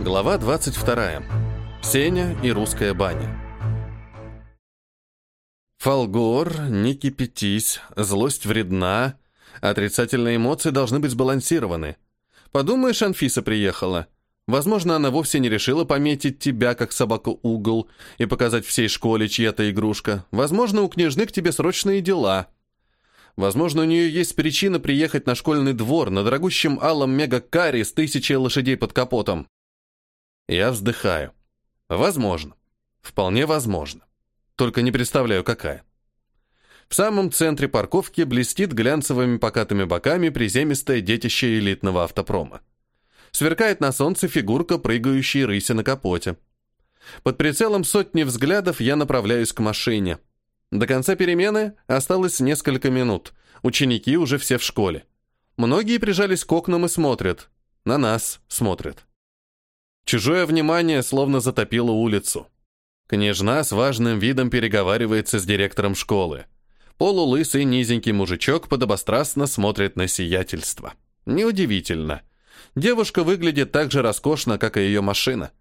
Глава 22. Сеня и русская баня. Фолгор, не кипятись, злость вредна, отрицательные эмоции должны быть сбалансированы. Подумаешь, Анфиса приехала. Возможно, она вовсе не решила пометить тебя, как собаку угол, и показать всей школе, чья-то игрушка. Возможно, у княжны к тебе срочные дела. Возможно, у нее есть причина приехать на школьный двор на дорогущем алом мега-каре с тысячей лошадей под капотом. Я вздыхаю. Возможно. Вполне возможно. Только не представляю, какая. В самом центре парковки блестит глянцевыми покатыми боками приземистое детище элитного автопрома. Сверкает на солнце фигурка прыгающей рыси на капоте. Под прицелом сотни взглядов я направляюсь к машине. До конца перемены осталось несколько минут. Ученики уже все в школе. Многие прижались к окнам и смотрят. На нас смотрят. Чужое внимание словно затопило улицу. Княжна с важным видом переговаривается с директором школы. Полулысый низенький мужичок подобострастно смотрит на сиятельство. Неудивительно. Девушка выглядит так же роскошно, как и ее машина.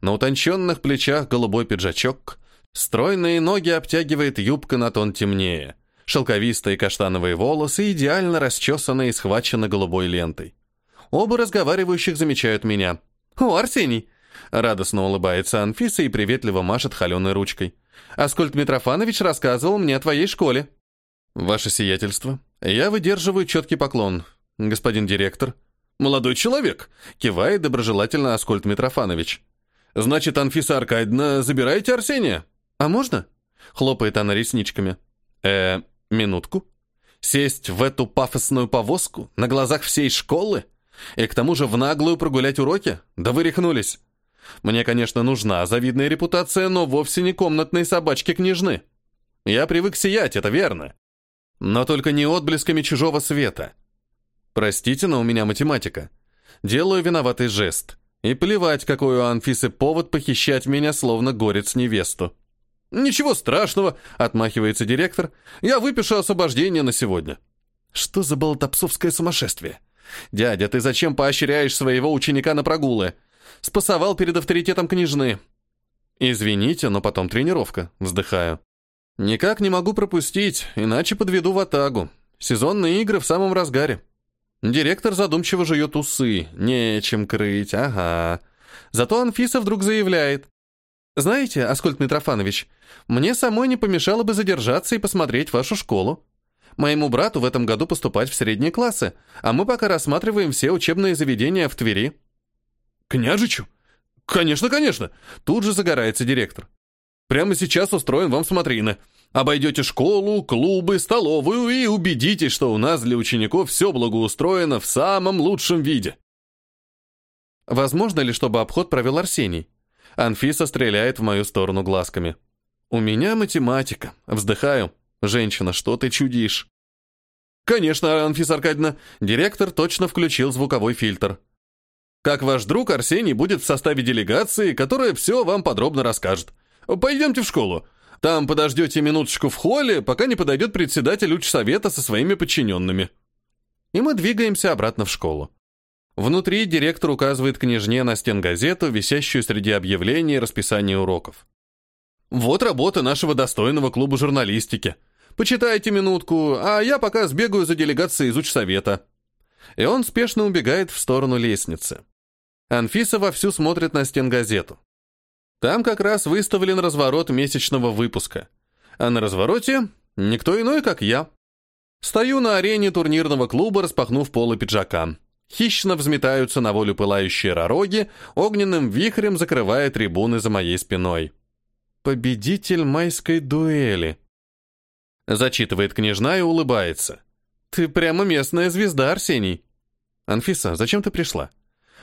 На утонченных плечах голубой пиджачок, стройные ноги обтягивает юбка на тон темнее, шелковистые каштановые волосы идеально расчесаны и схвачены голубой лентой. Оба разговаривающих замечают меня – «О, Арсений!» Радостно улыбается Анфиса и приветливо машет холеной ручкой. «Аскольд Митрофанович рассказывал мне о твоей школе». «Ваше сиятельство, я выдерживаю четкий поклон. Господин директор». «Молодой человек!» — кивает доброжелательно Аскольд Митрофанович. «Значит, Анфиса Аркадьевна, забираете Арсения?» «А можно?» — хлопает она ресничками. «Э, минутку. Сесть в эту пафосную повозку на глазах всей школы?» И к тому же в наглую прогулять уроки? Да вы рехнулись. Мне, конечно, нужна завидная репутация, но вовсе не комнатной собачки-княжны. Я привык сиять, это верно. Но только не отблесками чужого света. Простите, но у меня математика. Делаю виноватый жест. И плевать, какой у Анфисы повод похищать меня, словно горец невесту. «Ничего страшного», — отмахивается директор. «Я выпишу освобождение на сегодня». Что за болотопсовское сумасшествие? «Дядя, ты зачем поощряешь своего ученика на прогулы? Спасовал перед авторитетом княжны». «Извините, но потом тренировка», — вздыхаю. «Никак не могу пропустить, иначе подведу в атагу. Сезонные игры в самом разгаре». Директор задумчиво жует усы. Нечем крыть, ага. Зато Анфиса вдруг заявляет. «Знаете, Аскольд Митрофанович, мне самой не помешало бы задержаться и посмотреть вашу школу. Моему брату в этом году поступать в средние классы, а мы пока рассматриваем все учебные заведения в Твери». «Княжичу? Конечно, конечно!» Тут же загорается директор. «Прямо сейчас устроим вам смотрины. Обойдете школу, клубы, столовую и убедитесь, что у нас для учеников все благоустроено в самом лучшем виде». Возможно ли, чтобы обход провел Арсений? Анфиса стреляет в мою сторону глазками. «У меня математика». Вздыхаю. «Женщина, что ты чудишь?» «Конечно, Анфиса Аркадьевна, директор точно включил звуковой фильтр. Как ваш друг Арсений будет в составе делегации, которая все вам подробно расскажет. Пойдемте в школу. Там подождете минуточку в холле, пока не подойдет председатель учсовета со своими подчиненными». И мы двигаемся обратно в школу. Внутри директор указывает княжне на стенгазету, висящую среди объявлений и расписания уроков. «Вот работа нашего достойного клуба журналистики», Почитайте минутку, а я пока сбегаю за делегацией из учсовета». И он спешно убегает в сторону лестницы. Анфиса вовсю смотрит на стенгазету. Там как раз выставлен разворот месячного выпуска. А на развороте никто иной, как я. Стою на арене турнирного клуба, распахнув полы пиджака. Хищно взметаются на волю пылающие ророги, огненным вихрем закрывая трибуны за моей спиной. Победитель майской дуэли. Зачитывает княжна и улыбается. «Ты прямо местная звезда, Арсений». «Анфиса, зачем ты пришла?»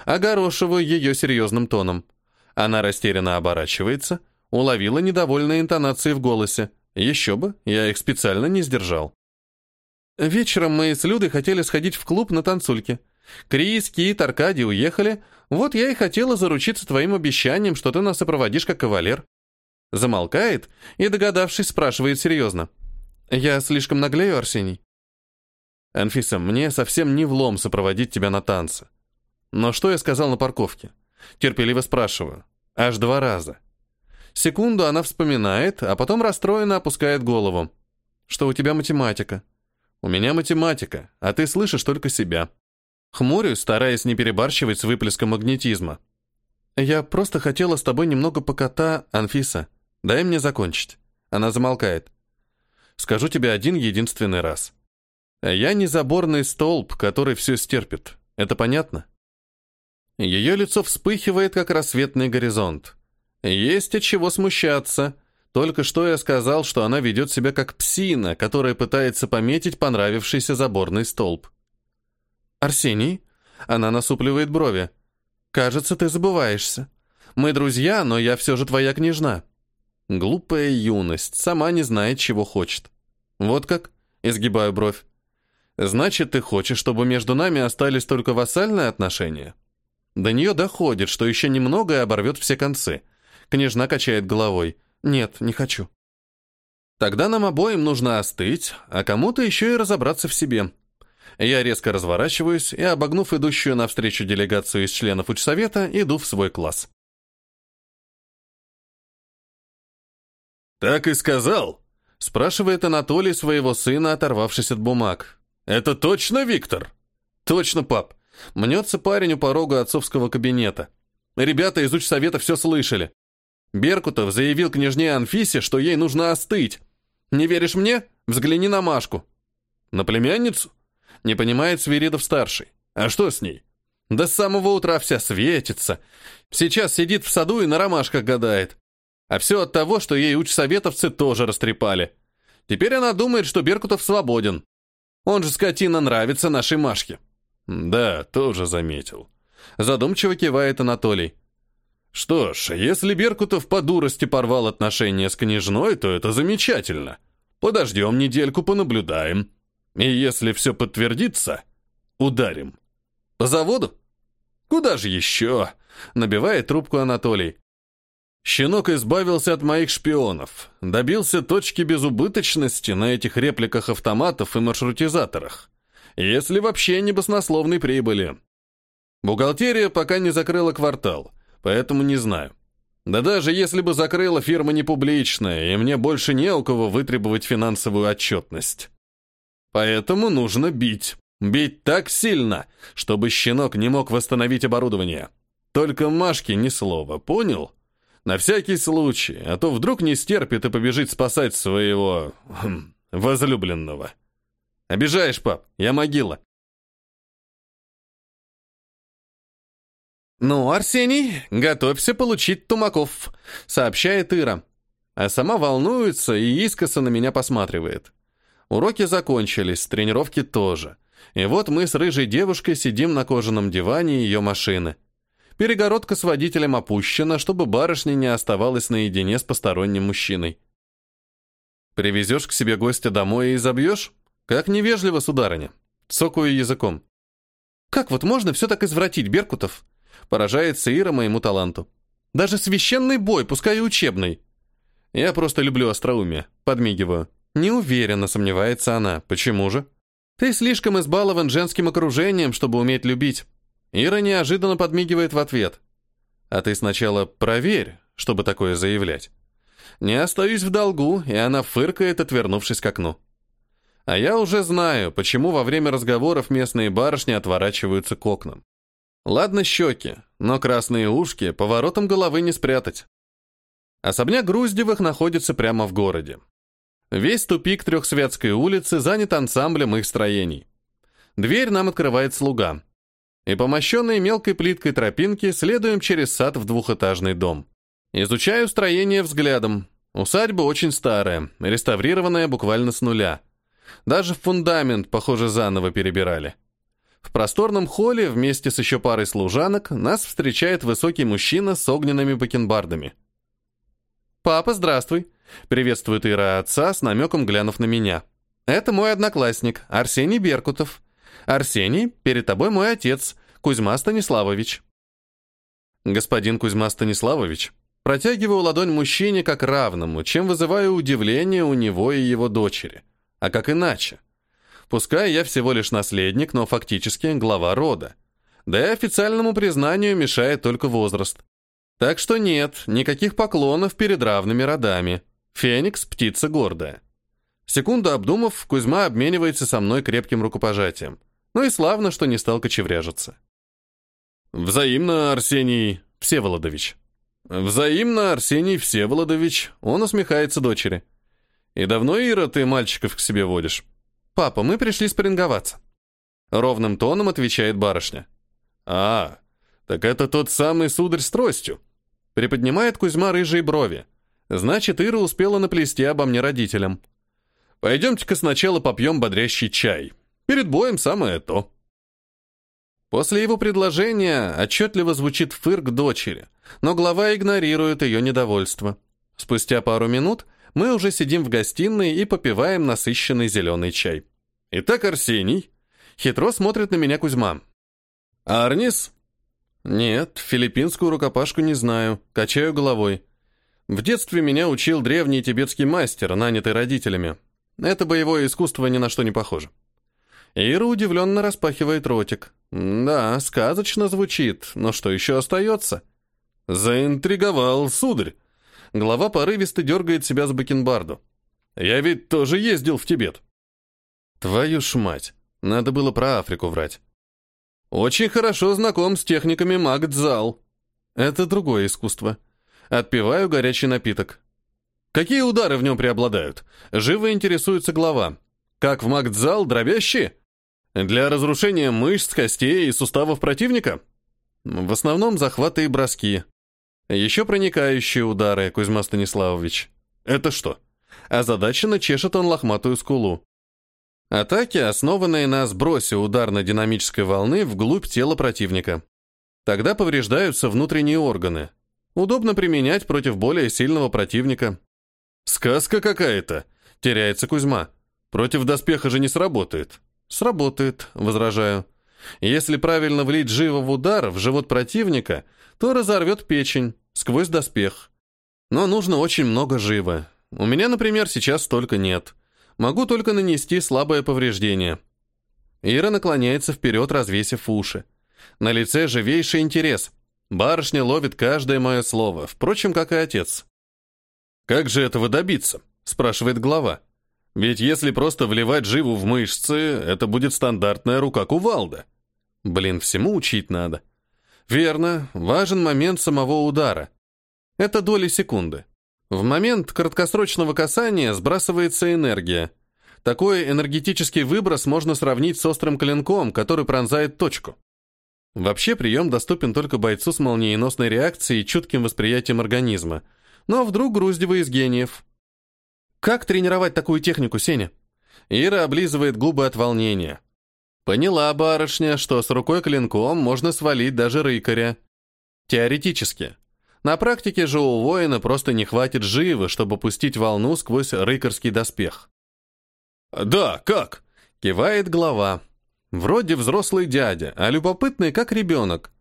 Огорошиваю ее серьезным тоном. Она растерянно оборачивается, уловила недовольные интонации в голосе. Еще бы, я их специально не сдержал. Вечером мы с Людой хотели сходить в клуб на танцульке. Крис, Кит, Аркадий уехали. Вот я и хотела заручиться твоим обещанием, что ты нас сопроводишь как кавалер. Замолкает и, догадавшись, спрашивает серьезно. Я слишком наглею, Арсений? Анфиса, мне совсем не влом сопроводить тебя на танцы. Но что я сказал на парковке? Терпеливо спрашиваю. Аж два раза. Секунду она вспоминает, а потом расстроенно опускает голову. Что у тебя математика? У меня математика, а ты слышишь только себя. Хмурюсь, стараясь не перебарщивать с выплеском магнетизма. Я просто хотела с тобой немного покота, Анфиса. Дай мне закончить. Она замолкает. Скажу тебе один единственный раз. Я не заборный столб, который все стерпит. Это понятно? Ее лицо вспыхивает, как рассветный горизонт. Есть от чего смущаться. Только что я сказал, что она ведет себя как псина, которая пытается пометить понравившийся заборный столб. «Арсений?» Она насупливает брови. «Кажется, ты забываешься. Мы друзья, но я все же твоя княжна». Глупая юность, сама не знает, чего хочет. «Вот как?» — изгибаю бровь. «Значит, ты хочешь, чтобы между нами остались только вассальные отношения?» До нее доходит, что еще немного и оборвет все концы. Княжна качает головой. «Нет, не хочу». Тогда нам обоим нужно остыть, а кому-то еще и разобраться в себе. Я резко разворачиваюсь и, обогнув идущую навстречу делегацию из членов учсовета, иду в свой класс. «Так и сказал?» — спрашивает Анатолий своего сына, оторвавшись от бумаг. «Это точно Виктор?» «Точно, пап. Мнется парень у порога отцовского кабинета. Ребята из учсовета все слышали. Беркутов заявил княжне Анфисе, что ей нужно остыть. Не веришь мне? Взгляни на Машку. На племянницу? Не понимает Свиридов-старший. А что с ней? Да с самого утра вся светится. Сейчас сидит в саду и на ромашках гадает. А все от того, что ей учсоветовцы тоже растрепали. Теперь она думает, что Беркутов свободен. Он же, скотина, нравится нашей Машке. Да, тоже заметил. Задумчиво кивает Анатолий. Что ж, если Беркутов по дурости порвал отношения с княжной, то это замечательно. Подождем недельку, понаблюдаем. И если все подтвердится, ударим. По заводу? Куда же еще? Набивает трубку Анатолий. Щенок избавился от моих шпионов, добился точки безубыточности на этих репликах автоматов и маршрутизаторах если вообще не баснословной прибыли. Бухгалтерия пока не закрыла квартал, поэтому не знаю. Да даже если бы закрыла, фирма не публичная, и мне больше не у кого вытребовать финансовую отчетность. Поэтому нужно бить. Бить так сильно, чтобы щенок не мог восстановить оборудование. Только Машке ни слова, понял? На всякий случай, а то вдруг не стерпит и побежит спасать своего... Хм, возлюбленного. Обижаешь, пап, я могила. «Ну, Арсений, готовься получить тумаков», — сообщает Ира. А сама волнуется и искоса на меня посматривает. Уроки закончились, тренировки тоже. И вот мы с рыжей девушкой сидим на кожаном диване ее машины. Перегородка с водителем опущена, чтобы барышня не оставалась наедине с посторонним мужчиной. «Привезешь к себе гостя домой и забьешь?» «Как невежливо, сударыня!» Цокаю языком. «Как вот можно все так извратить, Беркутов?» Поражается Ира моему таланту. «Даже священный бой, пускай и учебный!» Я просто люблю остроумие. Подмигиваю. Не уверенно сомневается она. Почему же? Ты слишком избалован женским окружением, чтобы уметь любить. Ира неожиданно подмигивает в ответ. А ты сначала проверь, чтобы такое заявлять. Не остаюсь в долгу, и она фыркает, отвернувшись к окну. А я уже знаю, почему во время разговоров местные барышни отворачиваются к окнам. Ладно щеки, но красные ушки поворотом головы не спрятать. Особняк Груздевых находится прямо в городе. Весь тупик Трехсветской улицы занят ансамблем их строений. Дверь нам открывает слуга. И по мощенной мелкой плиткой тропинке следуем через сад в двухэтажный дом. Изучаю строение взглядом. Усадьба очень старая, реставрированная буквально с нуля. Даже фундамент, похоже, заново перебирали. В просторном холле вместе с еще парой служанок нас встречает высокий мужчина с огненными бакенбардами. «Папа, здравствуй!» — приветствует Ира отца с намеком глянув на меня. «Это мой одноклассник, Арсений Беркутов. Арсений, перед тобой мой отец, Кузьма Станиславович». «Господин Кузьма Станиславович», протягиваю ладонь мужчине как равному, чем вызываю удивление у него и его дочери. А как иначе? Пускай я всего лишь наследник, но фактически глава рода. Да и официальному признанию мешает только возраст. Так что нет, никаких поклонов перед равными родами. Феникс – птица гордая. Секунду обдумав, Кузьма обменивается со мной крепким рукопожатием. Ну и славно, что не стал кочевряжиться. «Взаимно, Арсений Всеволодович». «Взаимно, Арсений Всеволодович», он усмехается дочери. «И давно, Ира, ты мальчиков к себе водишь?» «Папа, мы пришли спарринговаться». Ровным тоном отвечает барышня. «А, так это тот самый сударь с тростью». Приподнимает Кузьма рыжие брови. Значит, Ира успела наплести обо мне родителям. Пойдемте-ка сначала попьем бодрящий чай. Перед боем самое то. После его предложения отчетливо звучит фырк дочери, но глава игнорирует ее недовольство. Спустя пару минут мы уже сидим в гостиной и попиваем насыщенный зеленый чай. Итак, Арсений. Хитро смотрит на меня Кузьма. Арнис? Нет, филиппинскую рукопашку не знаю, качаю головой. В детстве меня учил древний тибетский мастер, нанятый родителями. Это боевое искусство ни на что не похоже. Ира удивленно распахивает ротик. Да, сказочно звучит, но что еще остается? Заинтриговал, сударь. Глава порывисто дергает себя с бакенбарду. Я ведь тоже ездил в Тибет. Твою ж мать, надо было про Африку врать. Очень хорошо знаком с техниками Магдзал. Это другое искусство. Отпиваю горячий напиток. Какие удары в нем преобладают? Живо интересуется глава. Как в Магдзал, дробящие? Для разрушения мышц, костей и суставов противника? В основном захваты и броски. Еще проникающие удары, Кузьма Станиславович. Это что? Озадаченно чешет он лохматую скулу. Атаки, основанные на сбросе ударно-динамической волны вглубь тела противника. Тогда повреждаются внутренние органы. Удобно применять против более сильного противника. «Сказка какая-то!» — теряется Кузьма. «Против доспеха же не сработает». «Сработает», — возражаю. «Если правильно влить живо в удар в живот противника, то разорвет печень сквозь доспех. Но нужно очень много живо. У меня, например, сейчас столько нет. Могу только нанести слабое повреждение». Ира наклоняется вперед, развесив уши. На лице живейший интерес. Барышня ловит каждое мое слово, впрочем, как и отец. «Как же этого добиться?» – спрашивает глава. «Ведь если просто вливать живу в мышцы, это будет стандартная рука кувалда. Блин, всему учить надо». Верно, важен момент самого удара. Это доли секунды. В момент краткосрочного касания сбрасывается энергия. Такой энергетический выброс можно сравнить с острым клинком, который пронзает точку. Вообще прием доступен только бойцу с молниеносной реакцией и чутким восприятием организма – но вдруг Груздева из гениев. Как тренировать такую технику, Сеня? Ира облизывает губы от волнения. Поняла барышня, что с рукой клинком можно свалить даже рыкаря. Теоретически. На практике же у воина просто не хватит живы, чтобы пустить волну сквозь рыкарский доспех. «Да, как?» — кивает глава. Вроде взрослый дядя, а любопытный как ребенок.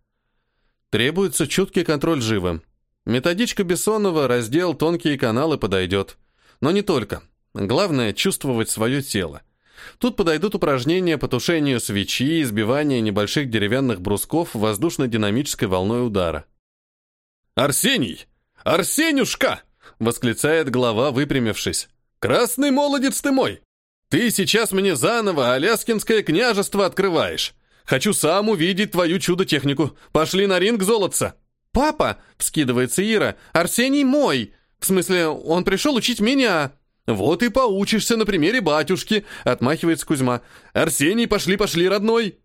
Требуется чуткий контроль живы. Методичка Бессонова, раздел «Тонкие каналы» подойдет. Но не только. Главное – чувствовать свое тело. Тут подойдут упражнения по тушению свечи, избивание небольших деревянных брусков воздушно-динамической волной удара. «Арсений! Арсенюшка!» — восклицает глава, выпрямившись. «Красный молодец ты мой! Ты сейчас мне заново Аляскинское княжество открываешь. Хочу сам увидеть твою чудо-технику. Пошли на ринг золотца!» «Папа!» — вскидывается Ира. «Арсений мой! В смысле, он пришел учить меня!» «Вот и поучишься на примере батюшки!» — отмахивается Кузьма. «Арсений, пошли-пошли, родной!»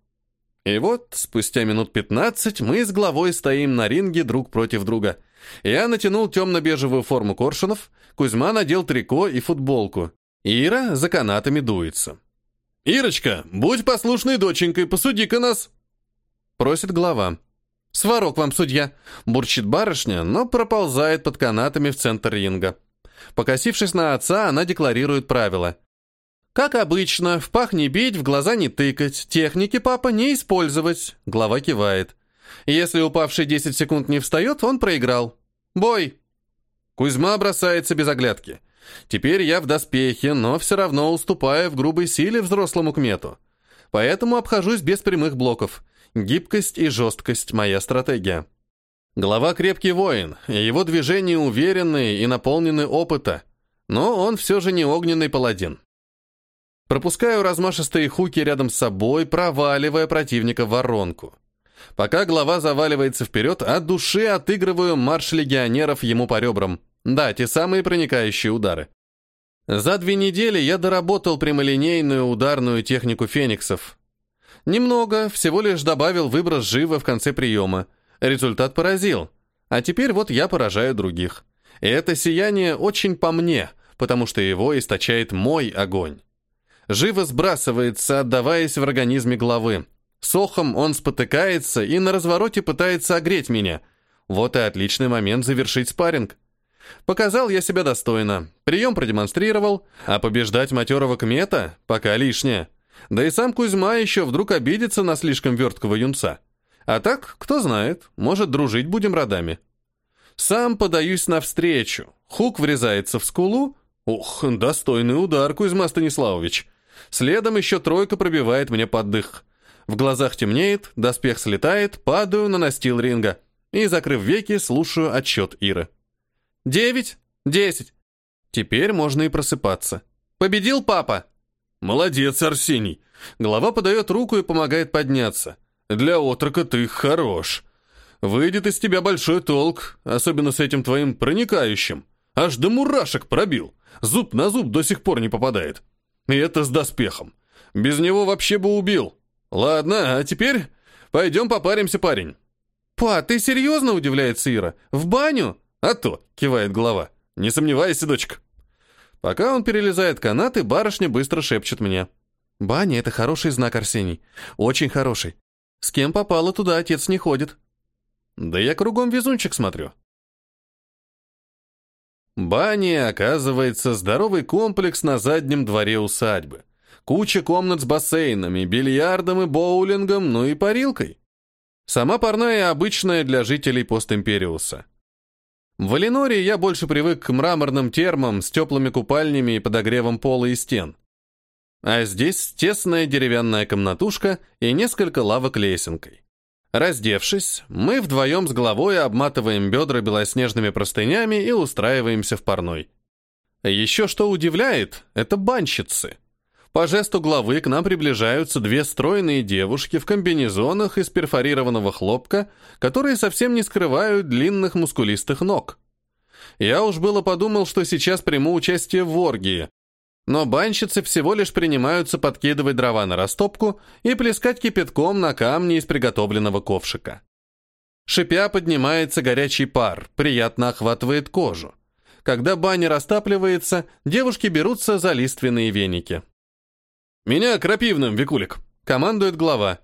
И вот, спустя минут пятнадцать, мы с главой стоим на ринге друг против друга. Я натянул темно-бежевую форму коршунов, Кузьма надел трико и футболку. Ира за канатами дуется. «Ирочка, будь послушной доченькой, посуди-ка нас!» Просит глава. «Сварок вам, судья!» – бурчит барышня, но проползает под канатами в центр ринга. Покосившись на отца, она декларирует правила. «Как обычно, в пах не бить, в глаза не тыкать, техники папа не использовать», – глава кивает. «Если упавший 10 секунд не встает, он проиграл. Бой!» Кузьма бросается без оглядки. Теперь я в доспехе, но все равно уступаю в грубой силе взрослому кмету. Поэтому обхожусь без прямых блоков – Гибкость и жесткость – моя стратегия. Глава крепкий воин, его движения уверенные и наполнены опыта, но он все же не огненный паладин. Пропускаю размашистые хуки рядом с собой, проваливая противника в воронку. Пока глава заваливается вперед, от души отыгрываю марш легионеров ему по ребрам. Да, те самые проникающие удары. За две недели я доработал прямолинейную ударную технику фениксов. Немного, всего лишь добавил выброс живо в конце приема. Результат поразил. А теперь вот я поражаю других. И это сияние очень по мне, потому что его источает мой огонь. Живо сбрасывается, отдаваясь в организме главы. Сохом он спотыкается и на развороте пытается огреть меня. Вот и отличный момент завершить спарринг. Показал я себя достойно, прием продемонстрировал, а побеждать матерого кмета пока лишнее. Да и сам Кузьма еще вдруг обидится на слишком верткого юнца. А так, кто знает, может, дружить будем родами. Сам подаюсь навстречу. Хук врезается в скулу. Ух, достойный удар, Кузьма Станиславович. Следом еще тройка пробивает мне под дых. В глазах темнеет, доспех слетает, падаю на настил ринга. И, закрыв веки, слушаю отчет Иры. Девять, десять. Теперь можно и просыпаться. Победил папа. Молодец, Арсений. Глава подает руку и помогает подняться. Для отрока ты хорош. Выйдет из тебя большой толк, особенно с этим твоим проникающим. Аж до мурашек пробил. Зуб на зуб до сих пор не попадает. И это с доспехом. Без него вообще бы убил. Ладно, а теперь пойдем попаримся, парень. «Па, ты серьезно?» – удивляется Ира. «В баню?» «А то!» — кивает голова. «Не сомневайся, дочка». Пока он перелезает канаты, барышня быстро шепчет мне. «Баня — это хороший знак, Арсений. Очень хороший. С кем попало, туда отец не ходит». «Да я кругом везунчик смотрю». Баня, оказывается, здоровый комплекс на заднем дворе усадьбы. Куча комнат с бассейнами, бильярдом и боулингом, ну и парилкой. Сама парная обычная для жителей постимпериуса. В Эленоре я больше привык к мраморным термам с теплыми купальнями и подогревом пола и стен. А здесь тесная деревянная комнатушка и несколько лавок лесенкой. Раздевшись, мы вдвоем с головой обматываем бедра белоснежными простынями и устраиваемся в парной. Еще что удивляет, это банщицы. По жесту главы к нам приближаются две стройные девушки в комбинезонах из перфорированного хлопка, которые совсем не скрывают длинных мускулистых ног. Я уж было подумал, что сейчас приму участие в оргии, но банщицы всего лишь принимаются подкидывать дрова на растопку и плескать кипятком на камни из приготовленного ковшика. Шипя поднимается горячий пар, приятно охватывает кожу. Когда баня растапливается, девушки берутся за лиственные веники. «Меня крапивным, Викулик», — командует глава.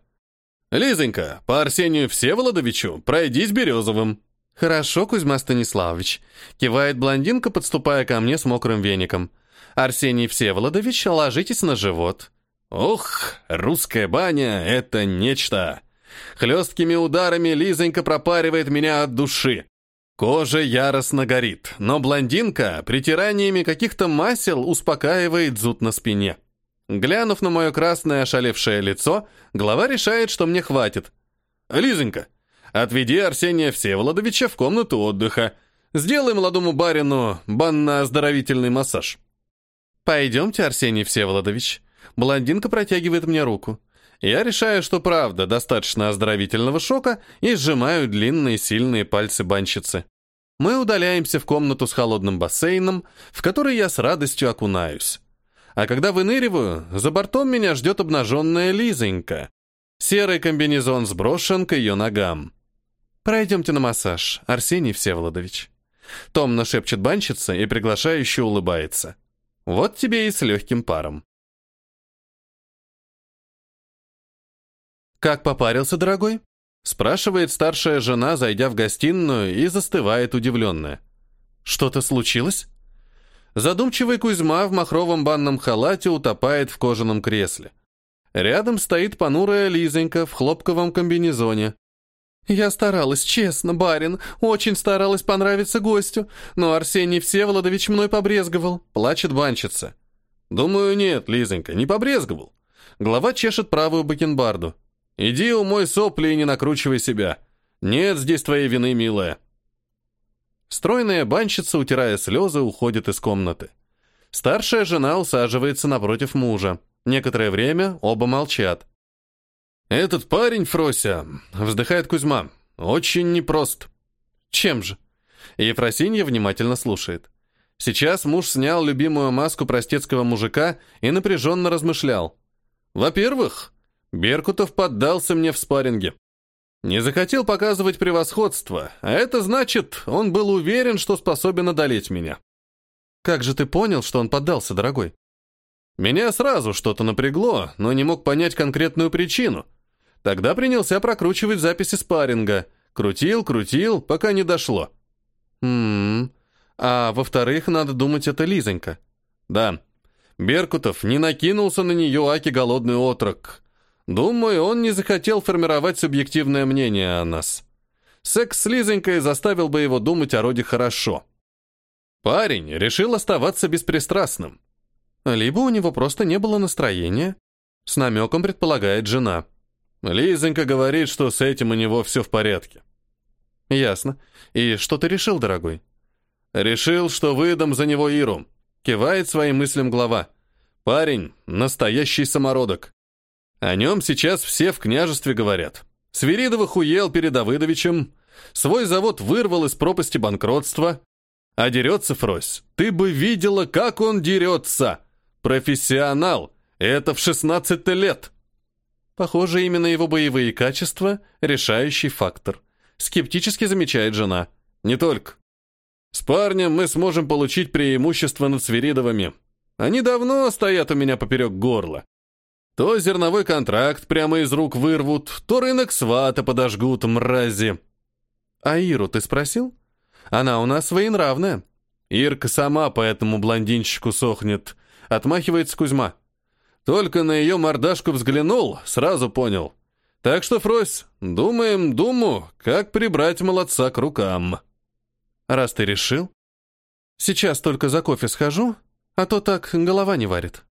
«Лизонька, по Арсению Всеволодовичу пройдись березовым». «Хорошо, Кузьма Станиславович», — кивает блондинка, подступая ко мне с мокрым веником. «Арсений Всеволодович, ложитесь на живот». «Ух, русская баня — это нечто!» Хлесткими ударами Лизонька пропаривает меня от души. Кожа яростно горит, но блондинка притираниями каких-то масел успокаивает зуд на спине. Глянув на мое красное ошалевшее лицо, глава решает, что мне хватит. «Лизонька, отведи Арсения Всеволодовича в комнату отдыха. Сделай молодому барину банно-оздоровительный массаж». «Пойдемте, Арсений Всеволодович». Блондинка протягивает мне руку. Я решаю, что правда, достаточно оздоровительного шока, и сжимаю длинные сильные пальцы банщицы. Мы удаляемся в комнату с холодным бассейном, в который я с радостью окунаюсь. А когда выныриваю, за бортом меня ждет обнаженная Лизонька. Серый комбинезон сброшен к ее ногам. «Пройдемте на массаж, Арсений Всеволодович». Томно шепчет банщица и приглашающе улыбается. «Вот тебе и с легким паром». «Как попарился, дорогой?» спрашивает старшая жена, зайдя в гостиную и застывает удивленная. «Что-то случилось?» Задумчивый Кузьма в махровом банном халате утопает в кожаном кресле. Рядом стоит понурая Лизонька в хлопковом комбинезоне. «Я старалась, честно, барин, очень старалась понравиться гостю, но Арсений Всеволодович мной побрезговал», — плачет банщица. «Думаю, нет, Лизонька, не побрезговал». Глава чешет правую бакенбарду. Иди умой сопли и не накручивай себя. Нет здесь твоей вины, милая. Стройная банщица, утирая слезы, уходит из комнаты. Старшая жена усаживается напротив мужа. Некоторое время оба молчат. «Этот парень, Фрося», — вздыхает Кузьма, — «очень непрост». «Чем же?» Ефросинья внимательно слушает. Сейчас муж снял любимую маску простецкого мужика и напряженно размышлял. «Во-первых, Беркутов поддался мне в спарринге. Не захотел показывать превосходство, а это значит, он был уверен, что способен одолеть меня. Как же ты понял, что он поддался, дорогой? Меня сразу что-то напрягло, но не мог понять конкретную причину. Тогда принялся прокручивать записи спарринга. Крутил, крутил, пока не дошло. Хм. А во-вторых, надо думать, это Лизонька. Да. Беркутов не накинулся на нее аки голодный отрок. Думаю, он не захотел формировать субъективное мнение о нас. Секс с Лизонькой заставил бы его думать о роде хорошо. Парень решил оставаться беспристрастным. Либо у него просто не было настроения. С намеком предполагает жена. Лизонька говорит, что с этим у него все в порядке. Ясно. И что ты решил, дорогой? Решил, что выдам за него Иру. Кивает своим мыслям глава. Парень — настоящий самородок. О нем сейчас все в княжестве говорят. Свиридов хуел перед Давыдовичем, свой завод вырвал из пропасти банкротства. А дерется Фрось, ты бы видела, как он дерется. Профессионал, это в 16 лет. Похоже, именно его боевые качества – решающий фактор. Скептически замечает жена. Не только. С парнем мы сможем получить преимущество над Свиридовыми. Они давно стоят у меня поперек горла. То зерновой контракт прямо из рук вырвут, то рынок свата подожгут, мрази. А Иру ты спросил? Она у нас своенравная. Ирка сама по этому блондинчику сохнет. Отмахивается Кузьма. Только на ее мордашку взглянул, сразу понял. Так что, Фрось, думаем думу, как прибрать молодца к рукам. Раз ты решил. Сейчас только за кофе схожу, а то так голова не варит.